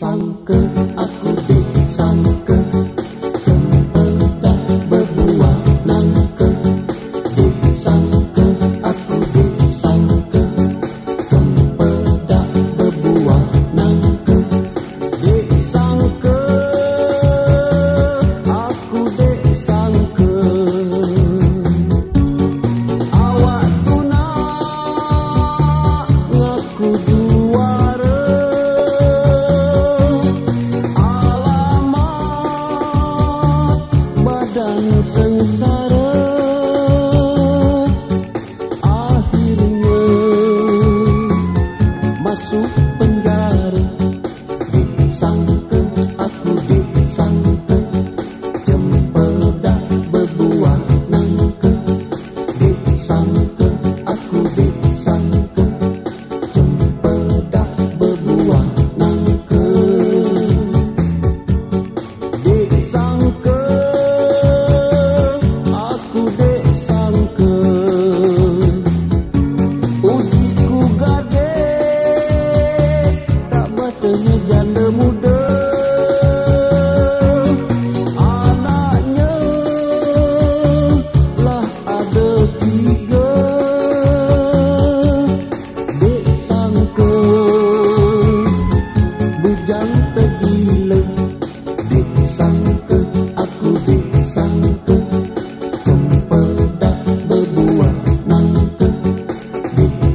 sang cơn ác pasando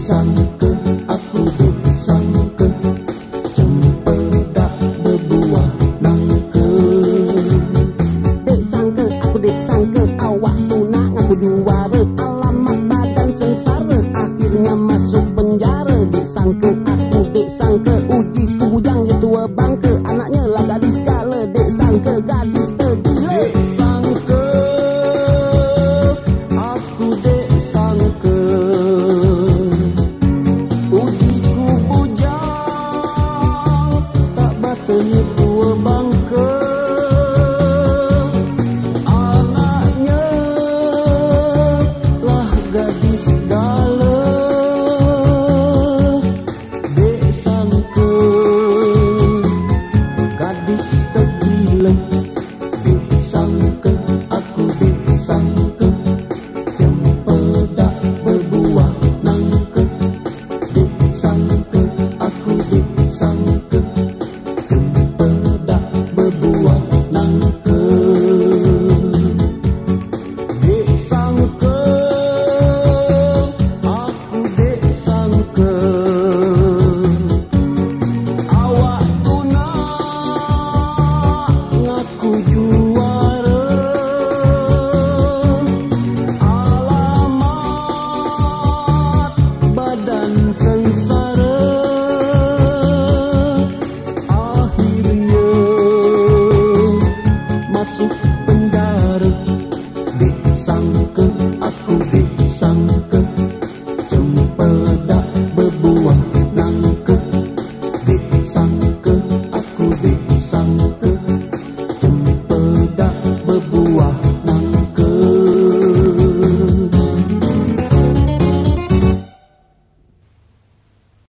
sangka aku duk sangka. Cempeda berbuah nangka. Duk sangka aku dek sangka. Awak tu nak ngaku juara alamat badan sengsara akhirnya masuk penjara. Duk sangka aku dek sangka. Uji kujang ya tua bangka. Anaknya lah gadis kala. Duk sangka gadis sangka aku bisa.